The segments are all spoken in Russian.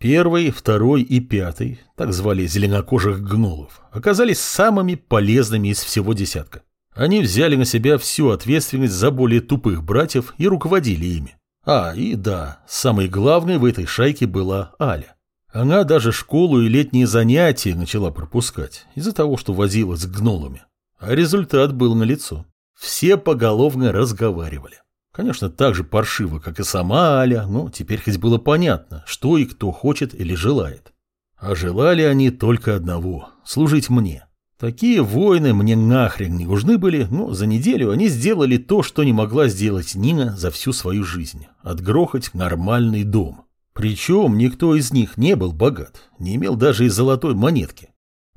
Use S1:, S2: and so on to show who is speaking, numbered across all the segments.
S1: Первый, второй и пятый, так звали зеленокожих гнолов, оказались самыми полезными из всего десятка. Они взяли на себя всю ответственность за более тупых братьев и руководили ими. А, и да, самой главной в этой шайке была Аля. Она даже школу и летние занятия начала пропускать из-за того, что возилась с гнолами. А результат был налицо. Все поголовно разговаривали. Конечно, так же паршиво, как и сама Аля, но теперь хоть было понятно, что и кто хочет или желает. А желали они только одного – служить мне. Такие воины мне нахрен не нужны были, но за неделю они сделали то, что не могла сделать Нина за всю свою жизнь – отгрохать нормальный дом. Причем никто из них не был богат, не имел даже и золотой монетки.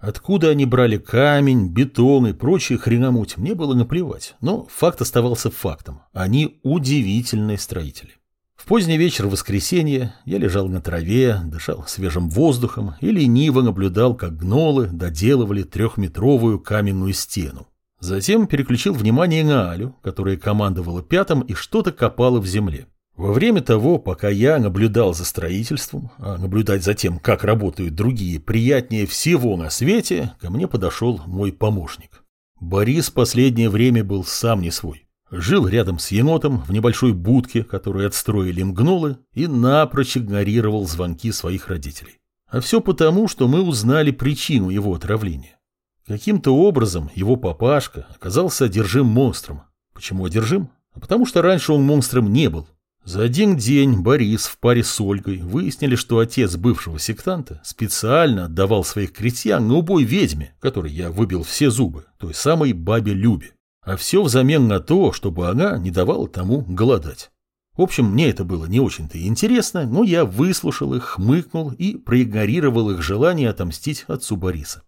S1: Откуда они брали камень, бетон и прочие хреномуть, мне было наплевать, но факт оставался фактом. Они удивительные строители. В поздний вечер воскресенья я лежал на траве, дышал свежим воздухом и лениво наблюдал, как гнолы доделывали трехметровую каменную стену. Затем переключил внимание на Алю, которая командовала пятым и что-то копала в земле. Во время того, пока я наблюдал за строительством, а наблюдать за тем, как работают другие, приятнее всего на свете, ко мне подошел мой помощник. Борис последнее время был сам не свой. Жил рядом с енотом в небольшой будке, которую отстроили мгнулы, и напрочь игнорировал звонки своих родителей. А все потому, что мы узнали причину его отравления. Каким-то образом его папашка оказался одержим монстром. Почему одержим? А потому что раньше он монстром не был. За один день Борис в паре с Ольгой выяснили, что отец бывшего сектанта специально отдавал своих крестьян на убой ведьме, которой я выбил все зубы, той самой бабе Любе. А все взамен на то, чтобы она не давала тому голодать. В общем, мне это было не очень-то интересно, но я выслушал их, хмыкнул и проигнорировал их желание отомстить отцу Бориса.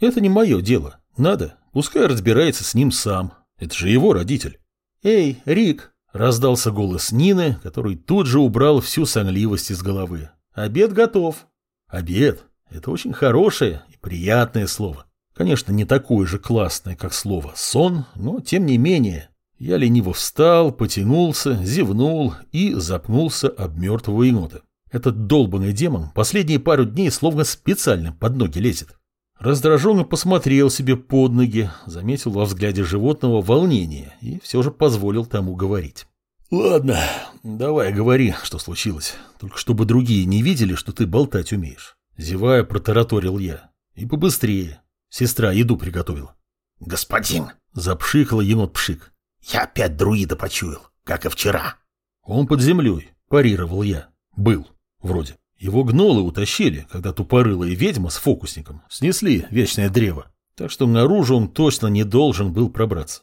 S1: Это не мое дело. Надо, пускай разбирается с ним сам. Это же его родитель. «Эй, Рик!» Раздался голос Нины, который тут же убрал всю сонливость из головы. «Обед готов». «Обед» — это очень хорошее и приятное слово. Конечно, не такое же классное, как слово «сон», но тем не менее. Я лениво встал, потянулся, зевнул и запнулся об мертвого енота. Этот долбанный демон последние пару дней словно специально под ноги лезет. Раздраженно посмотрел себе под ноги, заметил во взгляде животного волнение и все же позволил тому говорить. «Ладно, давай говори, что случилось. Только чтобы другие не видели, что ты болтать умеешь». Зевая, протараторил я. «И побыстрее. Сестра еду приготовила».
S2: «Господин!»
S1: — запшикала енот Пшик.
S2: «Я опять друида почуял, как и вчера».
S1: «Он под землей», — парировал я. «Был, вроде». Его гнолы утащили, когда тупорылая ведьма с фокусником снесли вечное древо, так что наружу он точно не должен был пробраться.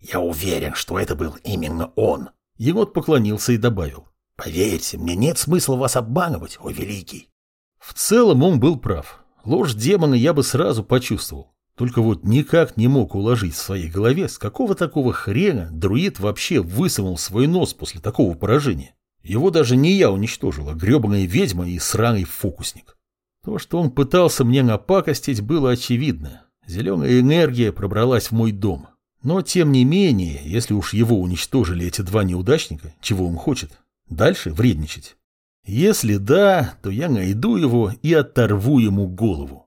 S2: «Я уверен, что это был именно он», —
S1: Енот поклонился и добавил.
S2: «Поверьте, мне нет смысла вас обманывать, о великий».
S1: В целом он был прав. Ложь демона я бы сразу почувствовал. Только вот никак не мог уложить в своей голове, с какого такого хрена друид вообще высунул свой нос после такого поражения. Его даже не я уничтожил, а гребаная ведьма и сраный фокусник. То, что он пытался мне напакостить, было очевидно. Зеленая энергия пробралась в мой дом. Но, тем не менее, если уж его уничтожили эти два неудачника, чего он хочет? Дальше вредничать. Если да, то я найду его и оторву ему голову.